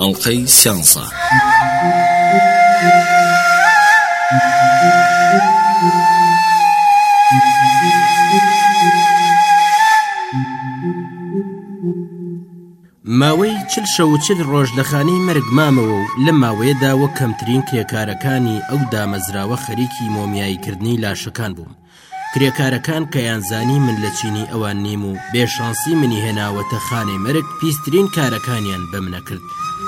ئەڵلقەی سیانسا. ماوەی چل شەو چل ڕۆژ لە خانەی مەرگ مامەوە و لە ماوەیەدا وە کەمترین کرێکارەکانی ئەو دامەزراوە خەریکی مۆمیاییکردنی لاشەکان بووم کرێکارەکان کەیان زانی من لە چینی ئەوان نیم و بێ شانسی منی هێناوەتە خانەی مەرگ پیسترین کارەکانیان بەمنە کرد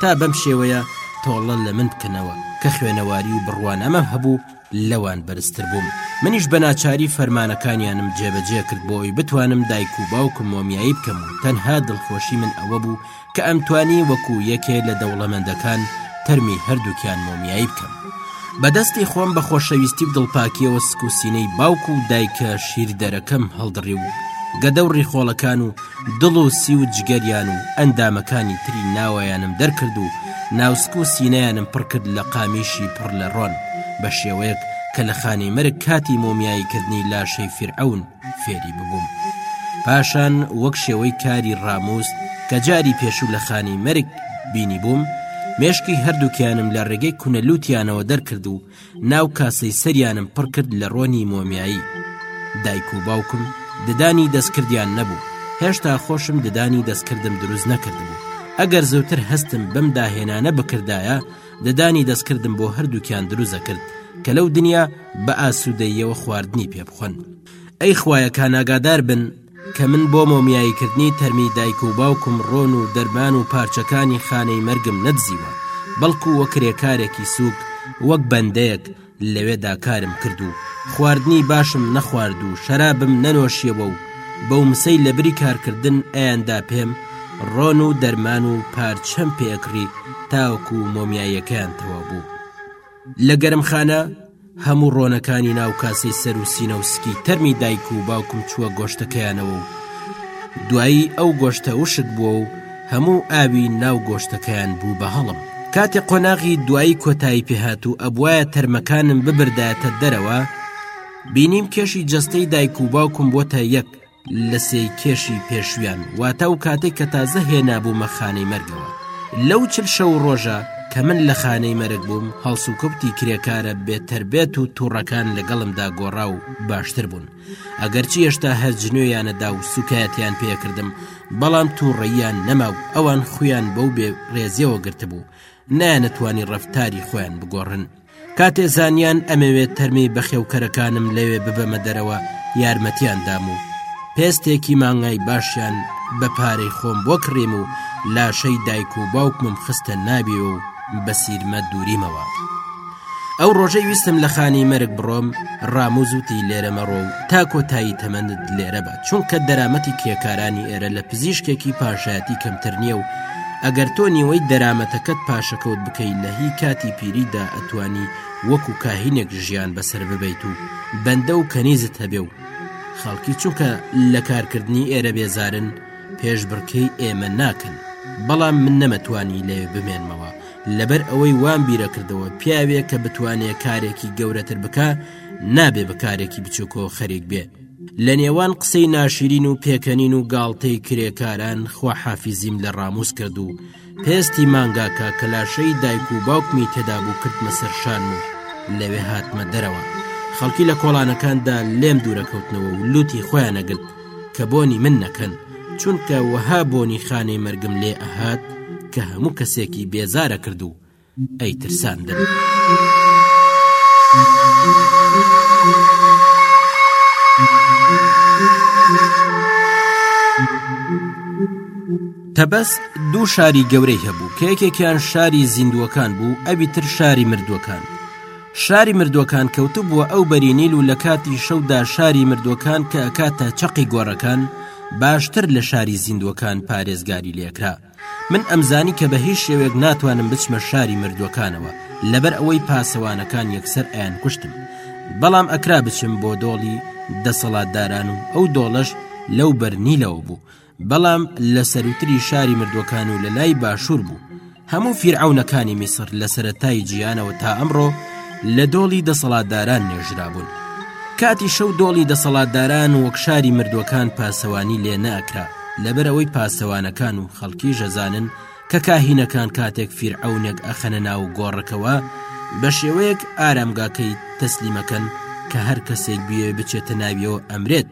تا بەم شێوەیە تۆڵە لە من بکەنەوە کە خوێنەواری و بڕوانامەم هەبوو لەوان بەرزتر بووم منیش بە ناچاری فەرمانەکانیانم جێبەجێ کرد بۆی بتوانم دایک و باوکم مۆمیایی بکەم و تەنها دڵخۆشی من ئەوە بوو کە ئەمتوانی وەکو یەکێ لە دەوڵەمەندەکان تەرمی هەردووکیان مۆمیایی بکەم بە دەستی خۆم بە خۆشەویستی و دڵپاکیەوە سکوسینەی باوک و دایکە شیردەرەکەم هەڵدڕی و گەدە و ڕیخۆڵەکان و دڵ و سی و جگەریان و ئەندامەکانی تری ناوەیانم دەرکرد و ناوسک و سینەیانم پڕکرد لە قامیشی پڕ لە ڕۆن بە شێوەیەک کە لە خانەی مەرگ کاتی مۆمیاییکردنی لاشەی فیرعەون فێری ببووم پاشان وەک شێوەی کاری ڕاموز کە جاری پێشوو لە خانی مەرگ بینی بووم مێشکی هەردووکیانم لە ڕێگەی کونەلووتیانەوە دەرکرد و ناو کاسەی سەریانم پڕ کرد لە ڕۆنی مۆمیایی دایک و باوکم ددانی دەستکردیان نەبوو هێشتا خۆشم ددانی دەستکردم دروست نەکردبوو ئەگەر زووتر هەستم بەم داهێنانە بکردایە ددانی دەستکردم بۆ هەردووکیان دروزەکرد کە لەو دنیا بە ئاسوودەیەوە خواردنی پێ بخۆن ئەی خوایە کاناگادار بن کە من بۆ مۆمیاییکردنی تەرمی دایک و باوکم ڕۆن و دەرمان و پارچەکانی خانەی مەرگم نەدزیوە بەڵکو وە کرێکارێکی سووک وەک بەندەیەک لەوێدا کارم کرد و خواردنی باشم نەخوارد و شەرابم نەنۆشیەوە و بەو مسەی لە بری کارکردن ئەیاندا پێم ڕۆن و دەرمان و پارچەم پێکڕی تاوکو و مۆمیاییەکەیان تەوا بوو لە گەرمخانە هەموو ڕۆنەکانی ناو کاسی سەر و سینە و سکی تەرمی دایک و باوکم چووە گۆشتەکەیانەوە و دوایی ئەو گۆشتە وشک بووە و هەموو ئاوی ناو گۆشتەکەیان بوو بە هەڵم. کاتێ قۆناغی دوایی کۆتایی پێهات و ئەبوایە تەرمەکانم ببردایەتە دەرەوە، بینیم کێشی جەستەی دایک و باوکم بۆتە یەک لە سێی کێشی پێشویان واتە و کاتێک کە تازە هێنابوومە خانەی مەرگەوە. لەو چل شەو و ڕۆژە کە من لە خانەی مەرگ بووم هەڵسوکەوتی کرێکارە بێتەربێت و توڕەکان لەگەڵمدا گۆڕا و باشتر بوون. ئەگەرچی هێشتا هەر جنێویانەدا و سوکایەتیان پێکردم بەڵام تووڕەیان نەما و ئەوان خویان بەو بێ ڕێزیەوە گرتبوو نانەتوانی ڕفتاری خۆیان بگۆڕن کاتێ زانیان ئەمەوێت تەرمی بەخێوکەرەکانم لەوێ ببەمە دەرەوە یارمەتیان دام و پێستێکی مانگای باشیان بە پارەی خۆم بۆ کڕیم و لاشەی دایک و باوکمم خستە ناوی و بەسیرمە دووریمەوە. ئەو ڕۆژەی ویستم لە خانی مەرگ بڕۆم ڕاموز وتی لێرە مەڕۆ و تا کۆتایی تەمەنت لێرە بە چونکە دەرامەتی کرێکارانی ئێرە لە پزیشکێکی پاشایەتی کەمتر نییە و ئەگەر تۆ نیوەی دەرامەتەکەت پاشەکەوت بکەی لە هی کاتی پیریدا ئەتوانی وەکو کاهینێک ژیان بەسەر ببەیت و بەندە و کەنیزت هەبێ و خەڵکی چونکە لە کارکردنی ئێرە بێزارن پێشبڕکێی ئێمە ناکەن بەڵام من نەمەتوانی لەوێ بمێنمەوە لەبەر ئەوەی وام بیرە کردەوە پیاوێ کە بتوانێ کارێکی گەورەتر بکە نابێ بە کارێکی بچووکۆ خەریک بێ لە نێوان قسەی ناشرین و پێکەنین و گاڵتەی کرێکاران خوا حافیزیم لە ڕاموس کرد و پێستی مانگاکە کە لاشەی دایک و باوکمی تێدا بوو کردمە سەرشان و لەوێ هاتمە دەرەوە خەڵکی لە کۆڵانەکاندا لێم دوورەکەوتنەوە و لوتی خۆیان نەگرت کە بۆنی من نەکەن چونکە وەها بۆنی خانەی مەرگم لێ ئەهات کە هەموو کەسێکی بێزارە کرد و ئەی ترساندن. تەبەس دوو شاری گەورەی هەبوو کە یەکێکیان شاری زیندووەکان بوو ئەوی تر شاری مردووەکان شاری مردوەکان کەوتبووە ئەو بەری نیل و لە کاتی شەودا شاری مردوەکان کە ئەکاتە چەقی گۆڕەکان باشتر لە شاری زیندوەکان پارێزگاری لێکرا من ئەمزانی کە بە هیچ شێوێک ناتوانم بچمە شاری مردوەکانەوە لەبەر ئەوەی پاسەوانەکان یەکسەر ئەیان کوشتم بەڵام ئەکرا بچم بۆ دۆڵی دەسەڵاتداران و ئەو دۆڵەش لەو بەرنیلەوە بوو بەڵام لە سەرووتری شاری مردووەکان و لە لای باشوور بوو هەموو فیرعونەکانی میسر لە سەتای جیانەوە تا ئەمڕۆ لە دۆڵی دەسەڵاتداران نێژرابوون کاتی شەو دۆڵی دەسەڵاتداران وەک شاری مردووەکان پاسەوانی لێ ناکرا لەبەر ئەوەی پاسەوانەکان و خەڵکی ژەزانن کە کاهینەکان کاتێک فیرعونێک ئەخەنە ناو گۆڕەکەوە بە شێوەیەک ئارامگاکەی تەسلیمەکەن کە هەر کەسێک بێ بچێتە ناویەوە ئەمرێت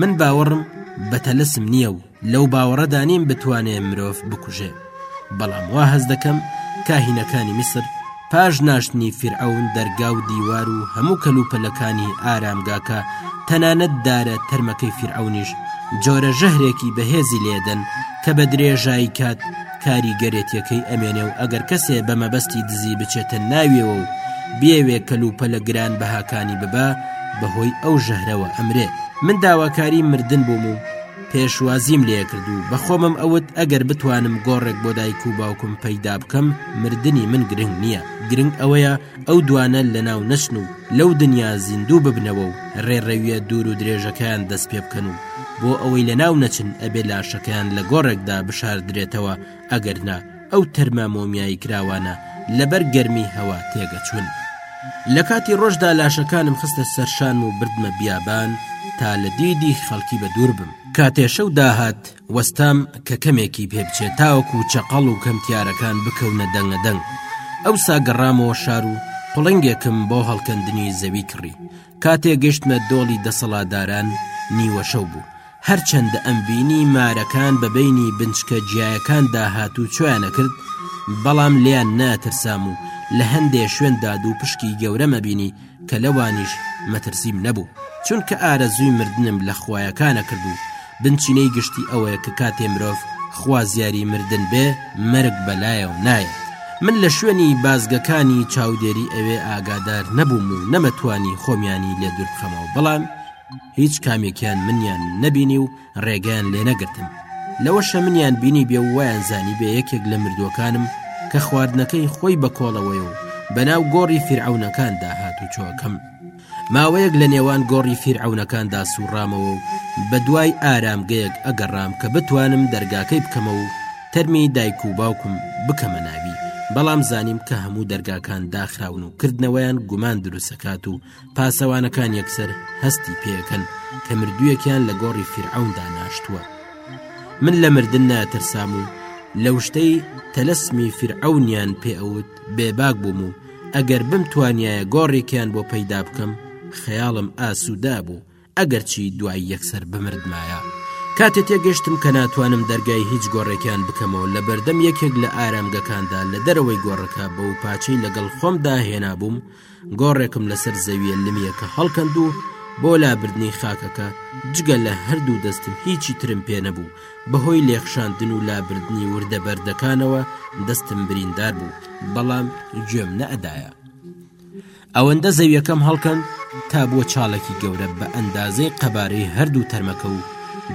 من باوەڕم بە تەلسم نییە و لەو باوەڕەدا نیم بتوانێ مرۆڤ بکوژێ بەڵام وا هەز دەکەم کاهینەکانی میسر پاش ناشتنی فیرعون دەرگا و دیوار و هەموو کەلوپەلەکانی ئارامگاکە تەنانەت دارە تەرمەکەی فیرعونیش جۆرە ژەهرێکی بەهێزی لێدەن کە بە درێژایی کات کاریگەرێتیەکەی ئەمێنێ و ئەگەر کەسێ بە مەبەستی دزی بچێتە ناویەوە و بێوێ کەلوپەلە گران بەهاکانی ببا بەهۆی ئەو ژەهرەوە ئەمرێ من داواکاری مردن بووم و پێشوازیم لێکرد و بەخۆمم ئەوت ئەگەر بتوانم گۆڕێک بۆ دایک و باوکم پەیدا بکەم مردنی من گرنگ نییە گرنگ ئەوەیە ئەو دوانە لەناو نەچن و لەو دنیا زیندوو ببنەوە و رێڕەویە دوور و درێژەکەیان دەست پێ بکەن و بۆ ئەوەی لەناو نەچن ئەبێ لاشەکەیان لە گۆڕێکدا بشاردرێتەوە ئەگەر نا ئەو تەرمە مۆمیایی کراوانە لەبەر گەرمی هەوا تێگەچوون لە کاتی ڕۆژدا لاشەکانم خستە سەرشان و بردمە بیابان تا لە دیدی خەڵکی بە دوور بم کاتێ شەو داهات وەستام کە کەمێکی پێ بچێت تاوەکو چەقەڵ و کەمتیارەکان بکەونە دەنگە دەنگ ئەوسا گەڕامەوە شار و پڵنگێکم بۆ هەڵکەندنی زەوی کڕی کاتێ گەشتمە دۆڵی دەسەڵاداران نیوەشەو بوو هەرچەندە ئەم بینی مارەکان بە بینی بنچکە جیایەکان داهات و چۆیانەکرد بەڵام لیان ناترسام و لە هەندێ شوێن داد و پشکی گەورەمە بینی کە لەوانیش مەترسیم نەبوو چونکە ئارەزووی مردنم لە خوایەکانە کردو بنچینەی گشتی ئەوەیە کە کاتێ مرۆڤ خوازیاری مردن بێ مەرگ بەلایەوە نایەت من لە شوێنی بازگەکانی چاودێری ئەوێ ئاگادار نەبووم و نەمەتوانی خۆمیانی لێ دوربخەمەوە بەڵام هیچ کامێکیان منیان نەبینی و ڕێگەیان لێنەگرتم لەوە شەمنیان بینی بێ ویان زانی بێ یەکێک لە مردووەکانم کە خواردنەکەی خۆی بە کۆڵەوەی و بەناو گۆڕی فیرعونەکان داهات و چۆکەم ماوەیەک لە نێوان گۆڕی فیرعونەکاندا سوڕامەوە و بە دوای ئارامگەیەک ئەگەڕام کە بتوانم دەرگاکەی بکەمە و تەرمی دایک و باوکم بکەمە ناوی بەڵام زانیم کە هەموو دەرگاکان داخراون و کردنەوەیان گومان دروستەکات و پاسەوانەکان یەکسەر هەستی پێکەن کە مردوویەکیان لە گۆڕی فیرعوندا ناشتووە من لە مردن ناترسام و لەو شتەی تەلەسمی فیرعونیان پێئەوت بێباک بووم و ئەگەر بم توانایە گۆڕێکیان بۆ پەیدا بکەم خەیاڵم ئاسوودا بوو ئەگەرچی دوای یەکسەر بمردمایە کاتێ تێگەشتم کە ناتوانم دەرگای هیچ گۆڕێکیان بکەمەوە لە بەردەم یەکێک لە ئارامگەکاندا لە دەرەوەی گۆڕەکە بە و پاچەی لەگەڵ خۆمدا هێنابووم گۆڕێکم لەسەر زەویە لمیەکە هەڵکەند و بۆ لابردنی خاکەکە جگە لە هەردوو دەستم هیچی ترم پێ نەبوو بەهۆی لێخشاندن و لابردنی وردە بەردەکانەوە دەستم بریندار بوو بەڵام گوێم نەئەدایە ئەوەندە زەویەکەم هەڵکەند تا بوە چاڵێکی گەورە بە ئەندازەی قەبارەی هەردوو تەرمەکە و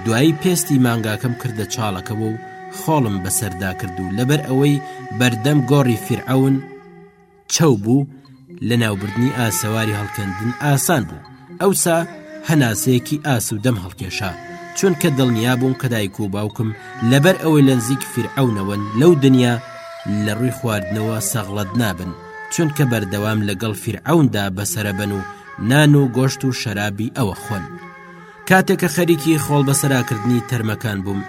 دوایی پێستی مانگاکەم کردە چاڵەکەەوە و خۆڵم بەسەردا کرد و لەبەر ئەوەی بەردەم گۆڕی فیرعون چەو بوو لە ناوبردنی ئاسەواری هەڵکەندن ئاسان بوو ئەوسا هەناسەیەکی ئاسوودەم هەڵکێشا چونکە دڵنیا بووم کە دایک و باوکم لەبەر ئەوەی لە نزیک فیرعونەوەن لەو دنیا لە ڕووی خواردنەوە سەغڵەت نابن چونکە بەردەوام لەگەڵ فیرعوندا بەسەرەبەن و نان و گۆشت و شەرابی ئەوە خۆن کاتێک کە خەریکی خۆڵ بەسەراکردنی تەرمەکان بووم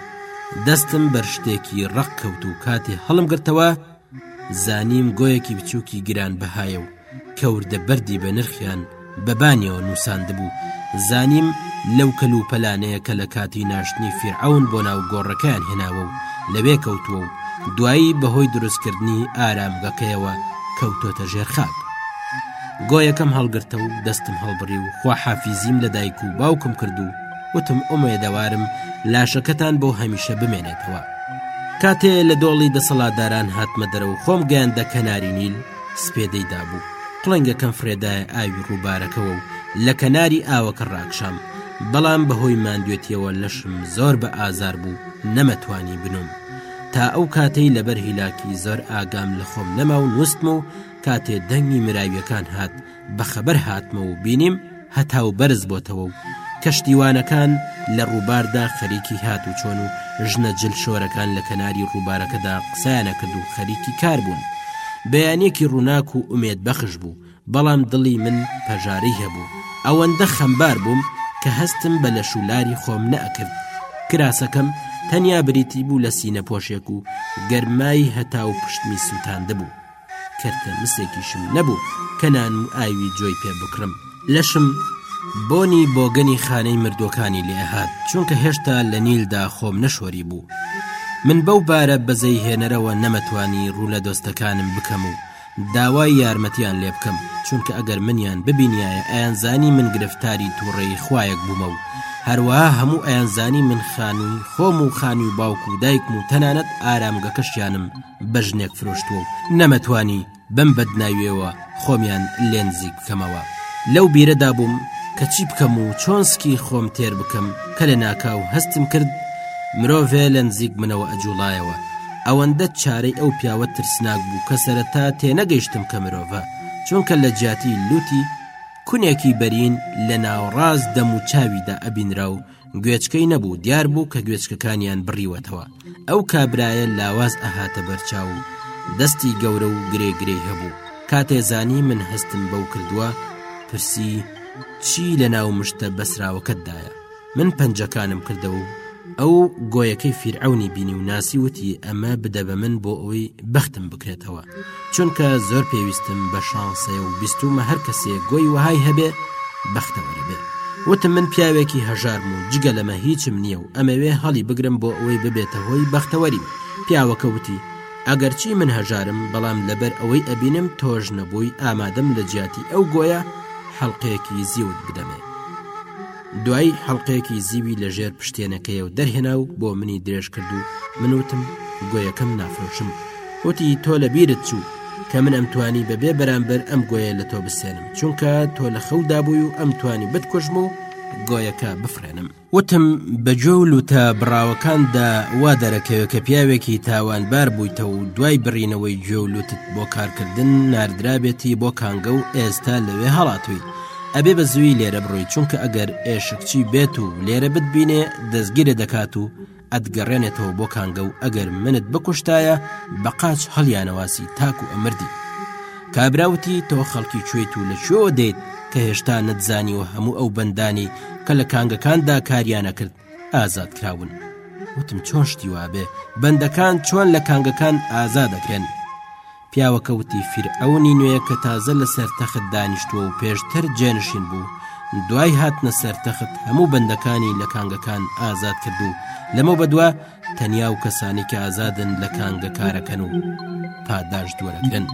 دەستم بەر شتێکی ڕق کەوت و کاتێ هەڵم گرتەوە زانیم گۆیەکی بچووکی گرانبەهایە و کەوردە بەردی بە نرخیان بە بانیەوە نووساندبوو زانیم لەو کەل و پەلانەیە کە لە کاتی ناشتنی فیرعون بۆ ناو گۆڕەکەیان هێناوە و لەوێ کەوتووە و دوایی بەهۆی دروستکردنی ئارامگەکەیەوە کەوتۆتە ژێر خاک گۆیەکەم هەڵگرتە و دەستم هەڵبڕی و خواحافیزیم لە دایک و باوکم کرد و وتم ئومێدەوارم لاشەکەتان بۆ هەمیشە بمێنێتەوە کاتێ لە دۆڵی دەسەڵاتداران هاتمە دەرە و خۆم گەیاندە کەناری نیل سپێدەی دابوو پڵنگەکەم فرێدایە ئاوی ڕووبارەکەەوە و لە کەناری ئاوەکە ڕاکشام بەڵام بەهۆی ماندوێتیەوە لەشم زۆر بە ئازار بوو نەمەتوانی بنوم تا ئەو کاتەی لەبەر هیلاکی زۆر ئاگام لە خۆم نەما و نوستم و کاتێ دەنگی مراویەکان هات بە خەبەر هاتمە و بینیم هەتاو بەرز بۆتەوە و کەشتیوانەکان لە ڕووباردا خەریکی هات و چۆن و ژنە جل شۆرەکان لە کەناری ڕووبارەکەدا قسانە کرد و خەریکی کار بوون بەیانێکی ڕووناک و ئومێد بەخش بوو بەڵام دڵی من پەژاری هەبوو ئەوەندە خەمبار بووم کە هەستم بە لە شولاری خۆم نەکرد کراسەکەم تەنیا بریتی بوو لە سینە پۆشێک و گەرمای هەتا و پشتمی سووتاندبوو تەرتەمسێکیشم نەبوو کە نان و ئاوی جۆی پێ بکڕم لەشم بۆنی بۆگەنی خانەی مردوەکانی لێهات چونکە هێشتا لە نیلدا خۆم نەشۆری بوو من بەو بارە بەزەی هێنەرەوە نەمەتوانی ڕوو لە دۆستەکانم بکەم و داوای یارمەتیان لێ بکەم چونکە ئەگەر منیان ببینایە ئەیانزانی من گرفتاری تووڕێی خویەک بوومە و هەروەها هەموو ئەیانزانی من خانووی خۆم و خانووی باوک و دایکم و تەنانەت ئارامگەکەشیانم بە ژنێک فرۆشتووە و نەمەتوانی بەم بەدناویەوە خۆمیان لێنزیک بکەمەوە لەو بیرەدا بووم کە چی بکەم و چۆنسکی خۆم تێر بکەم کە لە ناکاو هەستم کرد مرۆڤێ لە نزیک منەوە ئەجوڵایەوە ئەوەندە چارەی ئەو پیاوە ترسناک بوو کە سەرەتا تێنەگەیشتم کە مرۆڤە چونکە لە جیاتی لوتی کونێکی بەرین لە ناوەڕاست دەم و چاویدا ئەبینرا و گوێچکەی نەبوو دیار بوو کە گوێچکەکانیان بڕیوەتەوە ئەو کابرایە لاواز ئەهاتە بەرچاو و دەستی گەورە و گرێ گرێ هەبوو کاتێزانی من هەستم بەو کردووە پرسی چی لە ناو مشتە بەسراوەکەتدایە من پەنجەکانم کردەوە و ئەو گۆیەکەی فیرعونی بینی و ناسی وتی ئەمە بدە بە من بۆ ئەوی بەختم بکرێتەوە چونکە زۆر پێویستم بە شانسەیە و بیستومە هەر کەسێک گۆی وهای هەبێ بەختەوەرە بێ وتم من پیاوێکی هەژارم و جگە لەمە هیچم نییە و ئەمەوێ هەڵی بگرم بۆ ئەوەی ببێتە هۆی بەختەوەریم پیاوەکە وتی ئەگەرچی من هەژارم بەڵام لەبەر ئەوەی ئەبینم تۆش نەبووی ئامادەم لە جیاتی ئەو گۆیە حەڵقەیەکی زیوت بدەمێ دوایی حەڵقەیەکی زیوی لە ژێر پشتێنەکەیە و دەرهێنا و بۆ منی درێژ کرد و منوتم گۆیەکەم نافرۆشم وتی تۆ لە بیرت چوو کە من ئەم توانی بەبێ بەرامبەر ئەم گۆیە لە تۆ بسێنم چونکە تۆ لە خەودا بووی و ئەم توانی بتکوژم و گۆیەکە بفرێنم وتم بەجۆ و لوتە بڕاوەکاندا وا دەرەکەوێت کە پیاوێکی تاوانبار بوویتە و دوای بڕینەوەی گوێ و لوتت بۆ کارکردن نردرابێتی بۆ کانگە و ئێستا لەوێ هەڵاتوی ئەبێ بە زووی لێرە بڕۆی چونکە ئەگەر ئێشکچی بێت و لێرە بتبینێ دەستگیرە دەکات و ئەتگەڕێنێتەوە بۆ کانگە و ئەگەر منت بکوشتایە بە قاچ هەڵیانەواسی تاکو ئەمردی کابراوتی تۆ خەڵکی کوێیت و لە کوێوە دێت کە هێشتا نەتزانی و هەموو ئەو بەندانی کە لە کانگەکاندا کاریانە کرد ئازاد کراون وتم چۆن شتی وابێ بەندەکان چۆن لە کانگەکان ئازا دەکرێن پیاوەکە وتی فیرعەونی نوێ کە تازە لەسەر تەخت دانیشتووە و پێشتر جێنشین بوو دوای هاتنە سەر تەخت هەموو بەندەکانی لە کانگەکان ئازاد کرد و لەمە بەدووە تەنیا و کەسانی کە ئازادن لە کانگە کارەکەن و پاداش دووەرەگرن.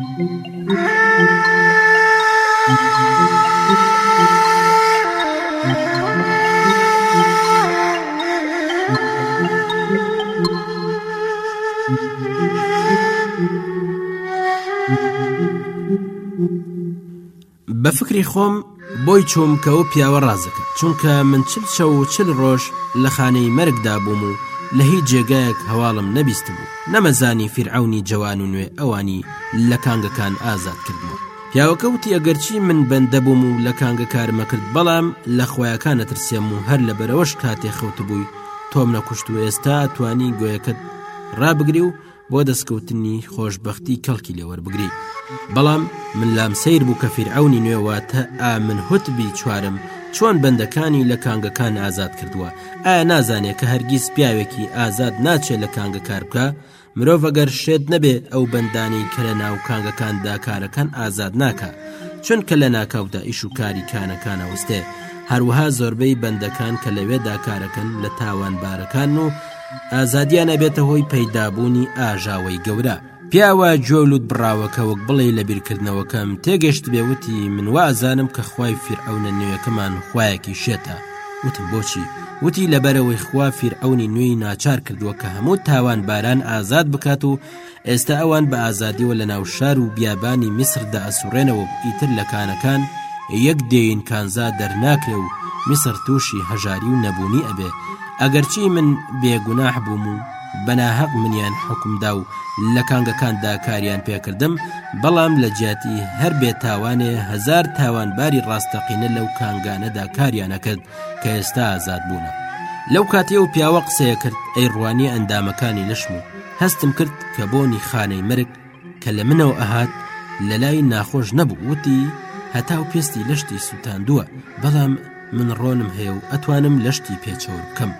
بە فکری خۆم بۆی چوم کە و پیاوە ڕازەکە چونکە من چل چە و چل ڕۆژ لە خانەی مەرگدا بووم و لە هیچ جێگایەک هەواڵم نەبیست بوو نەمەزانی فیرعونی جوان و نوێ ئەوانی لە کانگەکان ئازاد کردووە پیاوەکە وتی ئەگەرچی من بەندە بووم و لە کانگە کارمەکرد بەڵام لە خۆیەکانە ترسێم و هەر لە بەرەوەش کاتێ خەوتبووی تۆم نەکوشت و ئێستا توانی گوێیەکەت ڕابگری و بۆ دەستکەوتنی خۆشببختی کەڵکی لێوەربگری بەڵام من لام سیر بوو کە فیرعونی نوێواتە ئامن هوتبی چوارم چۆن بەندەکانی لە کانگەکان ئازاد کردووە ئایا نازانێت کە هەرگیز پیاوێکی ئازاد ناچێت لە کانگە کار بکە مرۆڤ ئەگەر شێت نەبێ ئەو بەندانەی کە لە ناو کانگەکاندا کارەکان ئازاد ناکا چونکە لە ناکاودا ئیش و کاری کانەکانەوەستێ هەروەها زۆربەی بەندەکان کە لەوێدا کارەکەن لە تاوان بارەکان و ئازادیان ئەبێتە هۆی پەیدابوونی ئاژاوەی گەورە پیاوە جۆلوت بڕاوەکە وەک بڵێ لە بیرکردنەوەکەم تێگەشت بێوتی من وازانم کە خوای فیر ئەو نە نوێەکەمان خویەکی شێتە وتم بۆچی وتی لەبەرەوەی خوا فیرعونی نوێی ناچار کردووە کە هەموو تاوان باران ئازاد بکات و ئێستا ئەوان بە ئازادیەوە لە ناو شار و بیابانی میسردا ئەسوڕێنەوە ئیتر لە کانەکان یەک دێین کانزا دەرناکرێ و میسر تووشی هەژاری و نەبوونی ئەبێ ئەگەرچی من بێگوناح بووم و بەناهەق منیان حوکم دا و لە کانگەکاندا کاریان پێکردم بەڵام لە جیاتی هەر بێ تاوانێ هزار تاوانباری ڕاستەقینە لەو کانگانەدا کاریانەکرد کە ئێستا ئازاد بوونە لەو کاتی ئەو پیاوە قسەیە کرد ئەی ڕوانی ئەندامەکانی لەشم و هەستم کرد کە بۆنی خانەی مرگ کە لە منەوە ئەهات لە لای ناخۆش نەبوو وتی هەتاو پێستی لەشتی سووتاندووە بەڵام من ڕۆنم هەیە و ئەتوانم لەشتی پێچەوە بکەم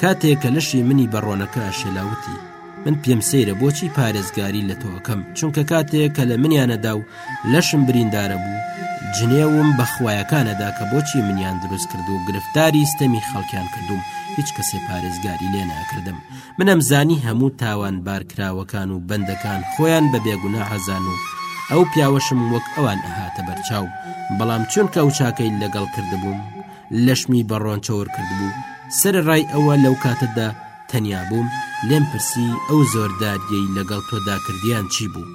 کاتێک کە لەشی منی بەڕۆنەکە شێلاوتی من پێم سەیرە بۆچی پارێزگاری لە تۆکەم چونکە کاتێک کە لە منیانەدا و لەشم بریندارە بوو جنێوم بەخوایەکانەدا کە بۆچی منیان دروست کرد و گرفتاری ستەمی خەڵکیان کردوم هیچ کەسێ پارێزگاری لێ ناکردم من ئەمزانی هەموو تاوان بارکراوەکان و بەندەکان خۆیان بە بێگونا حەزان و ئەو پیاوەشم وەک ئەوان ئەهاتە بەرچاو بەڵام چونکە ئەو چاکەی لەگەڵ کردبووم لەشمی بەڕۆن چۆر کردبوو سەر ڕای ئەوە لەو کاتەدا تەنیا بووم لێم پرسی ئەو زۆرداریەی لەگەڵ تۆدا کردیان چی بوو؟